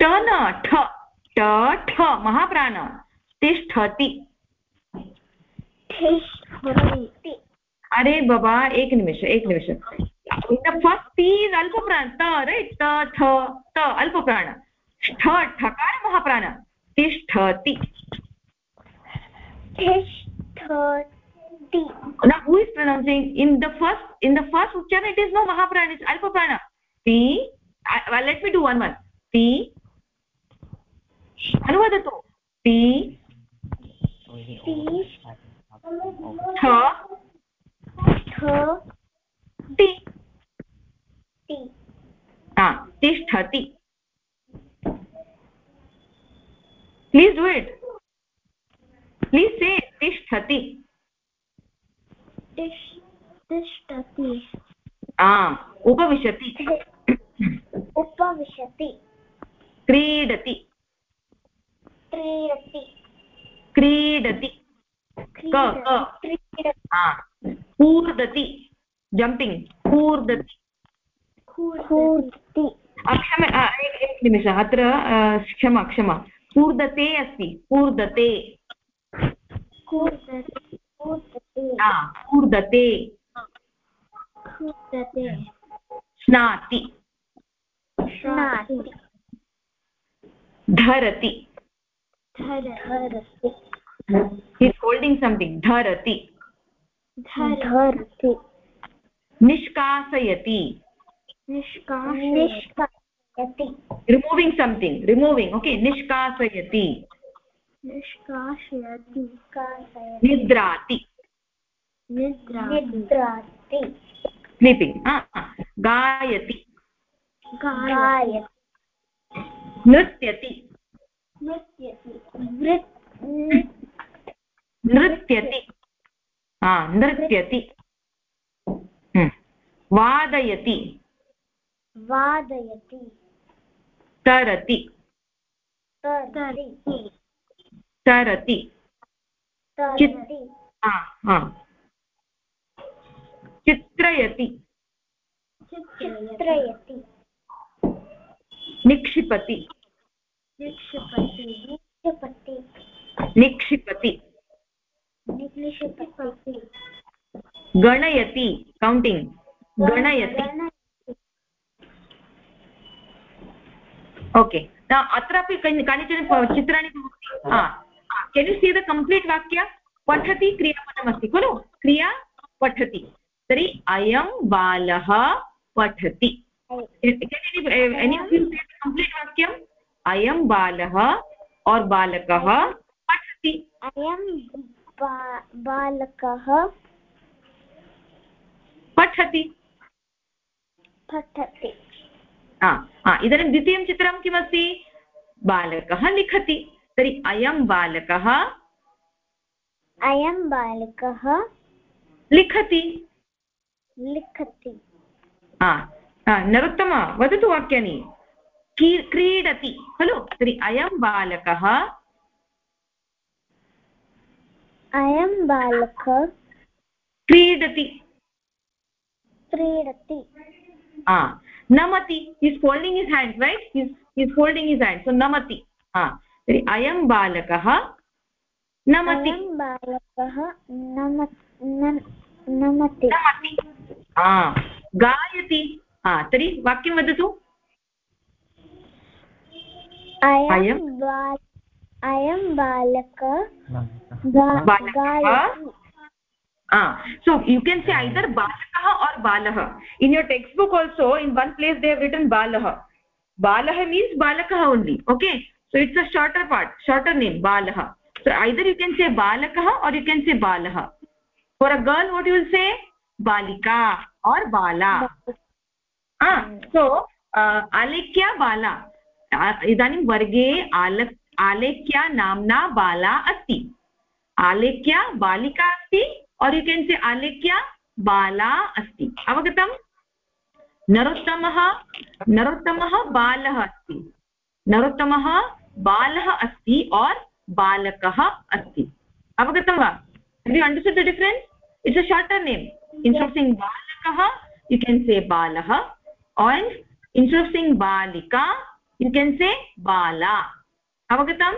ट न ठ ट ठ महाप्राण। तिष्ठति। अरे बाबा एक निमिष एक निमिष फस्ट् टी इस् अल्पप्राण त रैट् त ठ त अल्पप्राण ठ ठकार महाप्राण तिष्ठति तिष्ठति now who is pronouncing in the first in the first uchcharan it is no mahaprana it's alpa prana ti well, let me do one one ti anuvadatu ti ह ह ति ति हा तिष्ठति प्लीज़ डू इट प्लीज़ से तिष्ठति तिष् तिष्ठति आम् उपविशति. उपविशति. क्रीडति. क्रीडति. क्रीडति. कूर्दति. जम्पिङ्ग् कूर्दति. कूर्ति क्षम एकनिमिषः अत्र क्षमा क्षमा. कूर्दते अस्ति. कूर्दते. कूर्दते. कूर्दते. स्नाति. स्नाति. धरति. धरति he's holding something dharati. धरति निष्कासयति निष्कासयति removing something removing. Okay निष्कासयति निष्कासयति निद्राति निद्राति स्लीपिङ्ग् गायति गायति नृत्यति नृत्यति नृत्यति। हा नृत्यति। हम्म। वादयति। वादयति। तरति। तरति। चित्रयति। चित्रयति। निक्षिपति। निक्षिपति। निक्षिपति। निक्षिपति। गणयति कौण्टिङ्ग् गणयति। ओके अत्रापि कानिचन चित्राणि भवन्ति? केन् यु कम्प्लीट् वाक्य? पठति, क्रियापदमस्ति, खलु? क्रिया, पठति। तर्हि, अयं बालः पठति। कम्प्लीट् वाक्यम्? अयं बालः और बालकः पठति। अयं बालकः पठति। पठति। इदानीं द्वितीयं चित्रं किमस्ति? बालकः लिखति। तर्हि अयं बालकः अयं बालकः लिखति। लिखति। नरोत्तम वदतु वाक्यानि। क्रीडति खलु? तर्हि अयं बालकः अयं बालकः क्रीडति क्रीडति नमति is folding his hands right is folding his hands so नमति तर्हि अयं बालकः नमति बालकः नमति गायति तर्हि वाक्यं वदतु अयं अयं बालक so you can say either balakah or balah in your textbook also in one place they have written balah balah means balakah only okay so it's a shorter part shorter name balah so either you can say balakah or you can say balah for a girl what you will say balika or bala ah so uh, alikya bala इदानीं वर्गे आल आलेख्या नाम्ना बाला अस्ति। आलेख्या बालिका अस्ति और यु केन् से आलेख्या बाला अस्ति। अवगतम् नरोत्तमः नरोत्तमः बालः अस्ति। नरोत्तमः बालः अस्ति और् बालकः अस्ति। अवगतं वा? You understood the difference it's a shorter name sing बालकः यु केन् से बालः. और् इन्स्ट् आफ् सिङ्ग् अवगतम्?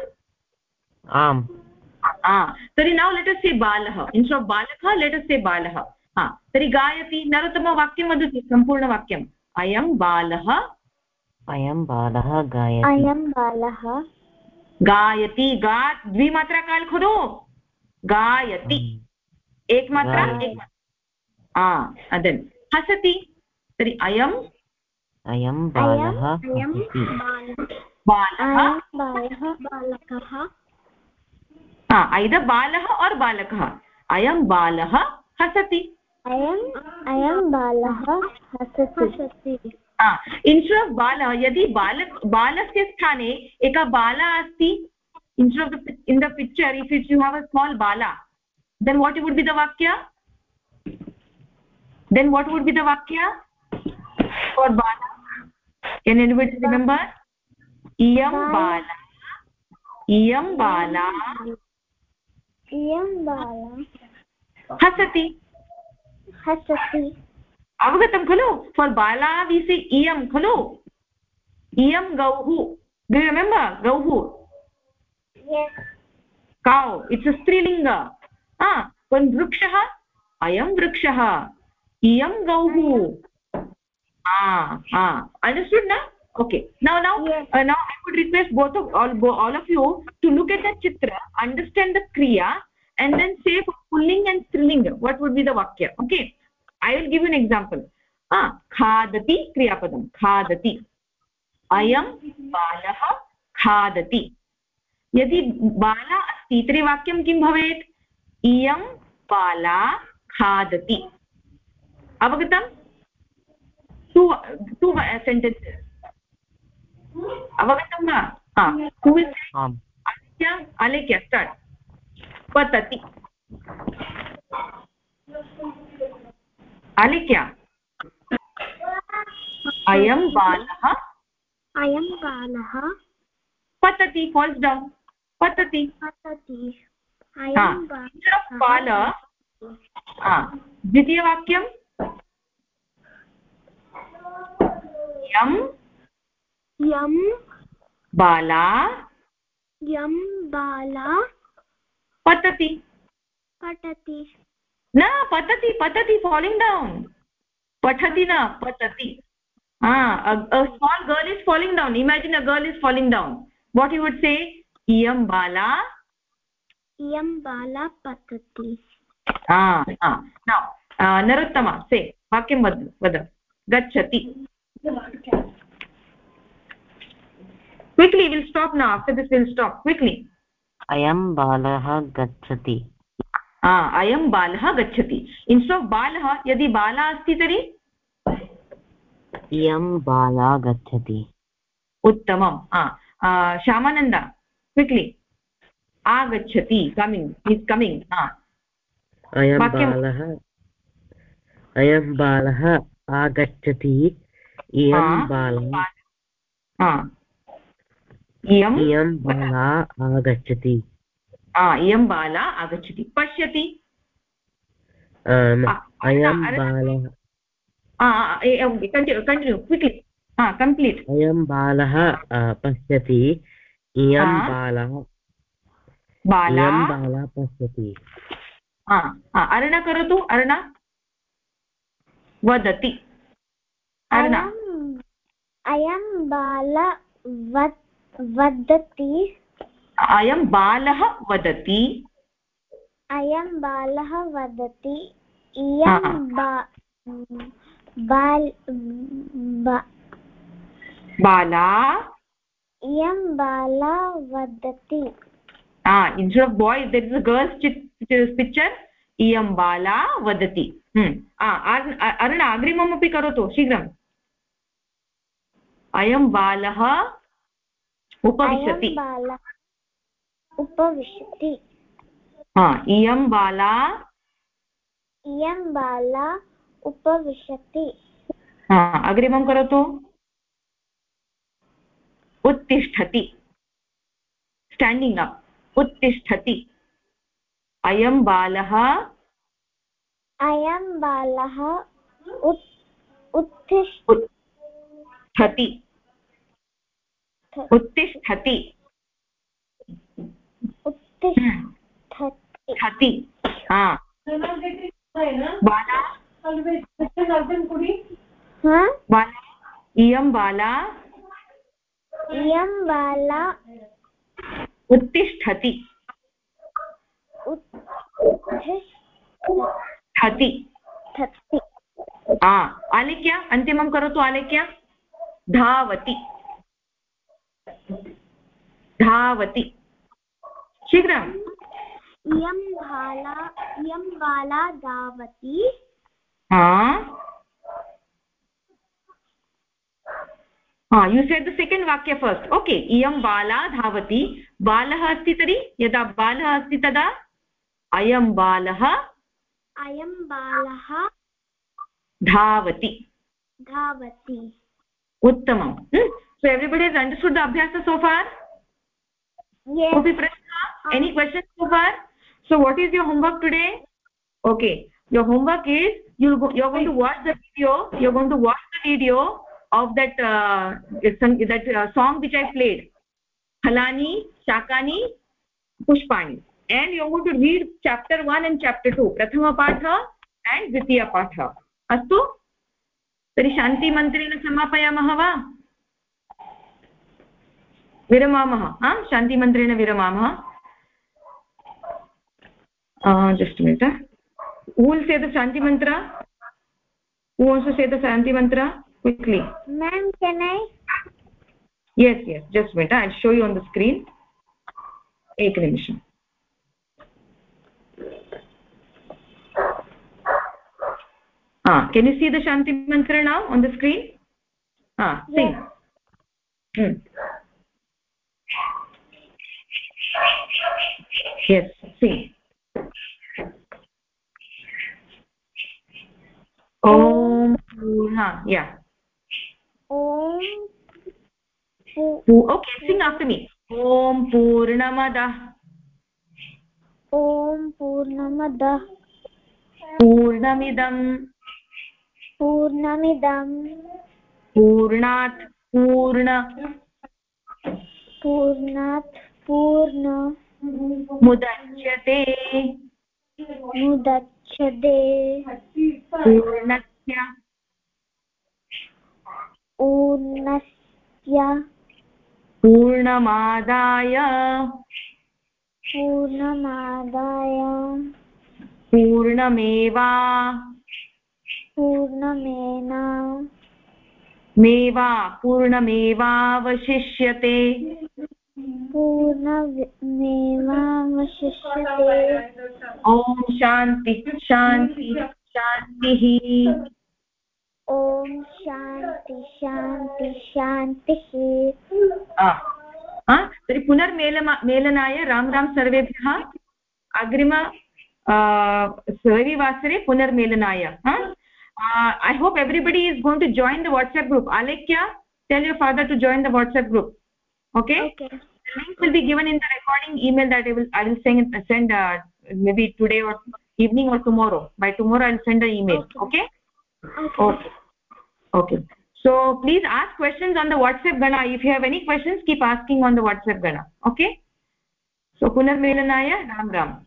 आम्। तर्हि नौ लेटस् से बालः। इन्स्ट् आफ् बालकः लेटस् से बालः। हा तर्हि गायति नरोत्तमवाक्यं वदतु सम्पूर्णवाक्यम्। अयं बालः। अयं बालः गायति अयं बालः। गायति गा द्विमात्रा काल् खलु। गायति एकमात्रा अदन्। हसति। तर्हि अयम्। अयं बालः। बालः बालकः ऐद बालः और बालकः। अयं बालः हसति। अयम् अयं बालः हसति। इन्स्ट् आफ् बालः यदि बालक बालस्य स्थाने एका बाला अस्ति instead of in the picture if it you have a small Bala then what would be the वाक्य? Then what would be the वाक्य? फार् बाला। केन् एनिबडि रिमेम्बर् इयं बाला। इयं बाला। इयं बाला। हसति। हसति। अवगतं खलु? फार् बाला वि सि इयं खलु? इयं गौः। डु यु रिमेम्बर् गौः। Yes. कौ इट्स् अ स्त्रीलिङ्ग। वृक्षः? अयं वृक्षः। इयं गौः। na okay now now yes. uh, now i would request both of all all of you to look at the chitra understand the kriya and then say for pulling and striling what would be the vakya okay i will give you an example ah khadati kriya padam khadati ayam balah khadati यदि बाला अस्ति तर्हि वाक्यं किं भवेत् इयं बाला खादति अवगतम् two two sentences अवगतं वा हा अलेख्य स्टार्ट् पतति। अलेख्य अयं बालः। अयं बालः। पतति फाल्स् डौन् पतति। पतति। बाल। द्वितीयवाक्यं यं यं बाला। यं बाला। पतति। पठति न पतति पतति फालिङ्ग् डौन् पठति न पतति। Small girl is falling down imagine a girl is falling down what you would say इयं बाला। इयं बाला पतति। नरोत्तम से वाक्यं वद वद। गच्छति। quickly we'll stop now. After this we'll stop. Quickly. अयं बालः गच्छति अयं बालः गच्छति इन्स्ट् आफ् बालः यदि बाला अस्ति तर्हि इयं बाला गच्छति उत्तमं श्यामानन्द क्विक्लि आगच्छति कमिङ्ग् इस् कमिङ्ग् अयं बालः अयं बालः आगच्छति इयं बाला इयम्? इयं बाला आगच्छति। इयं बाला आगच्छति। पश्यति। अयं बालः कण्टिन्यू क्विक्लि कम्प्लीट् अयं बालः पश्यति। इयं बाला बाला? बाला पश्यति। अरुण करोतु अरुण। वदति। अरुण। अयं बाल वदति। अयं बालः वदति। अयं बालः वदति। इयं बाल इयं बाला वदति। instead of boy there is a girl's picture. इयं बाला वदति। अरुण अग्रिममपि करोतु शीघ्रम्। अयं बालः उपविशति। उपविशति। इयं बाला इयं बाला उपविशति। अग्रिमं करोतु। उत्तिष्ठति। स्टाण्डिङ्ग् अप् उत्तिष्ठति। अयं बालः अयं बालः उत्तिष्ठति। उत्तिष्ठति। उत्तिष्ठति। बाला। इयं बाला। इयं बाला। उत्तिष्ठति। उत्तिष्ठति। आलिख्य? अन्तिमं करोतु आलिख्य। धावति। धावति। शीघ्रम्। इयं बाला इयं बाला धावति। यु सेड् द सेकेण्ड् वाक्य फस्ट् ओके इयं बाला धावति। बालः अस्ति तर्हि? यदा बालः अस्ति तदा? अयं बालः अयं बालः धावति। धावति। उत्तमं so everybody has understood the abhyasa so far yes kopi prashna any questions so far so what is your homework today okay your homework is you'll go, you're going to watch the video you're going to watch the video of that uh, that uh, song which i played halani shakani pushpani and you're going to read chapter 1 and chapter 2 prathama patha and dvitiya patha astu तर्हि शान्तिमन्त्रेण समापयामः वा विरमामः आम् शान्तिमन्त्रेण विरमामः। जस्ट् मिट ऊल् सेत शान्तिमन्त्र? ऊस सेत शान्तिमन्त्र? Quickly yes yes just I show you on the screen एकनिमिषम् हा केन् यु सी द शान्तिमन्त्र नाम् आन् द स्क्रीन् हा सिङ्ग् yes sing ॐ हा या ॐ ओके सिङ्ग् आफ्टर् मी ॐ पूर्णमदः ॐ पूर्णमदः पूर्णमिदं पूर्णमिदं पूर्णात् पूर्ण पूर्णात् पूर्ण मुदच्यते मुदच्छते पूर्णस्य। पूर्णस्य। पूर्णमादाय। पूर्णमादाय। पूर्णमेवा। पूर्णमेना। मेवा पूर्णमेवावशिष्यते। पूर्णमेवावशिष्यते ॐ शान्ति शान्ति शान्तिः। ॐ शान्ति शान्ति शान्तिः। तर्हि पुनर्मेलमा मेलनाय राम राम सर्वेभ्यः। अग्रिम रविवासरे पुनर्मेलनाय I hope everybody is going to join the whatsapp group. Alekya tell your father to join the whatsapp group. Okay? Okay. The link will be given in the recording email that i will i will send send uh, maybe today or evening or tomorrow. By tomorrow i'll send an email. Okay. Okay? Okay. Okay. So please ask questions on the whatsapp gana if you have any questions keep asking on the whatsapp gana okay? So punarmelanaya ram ram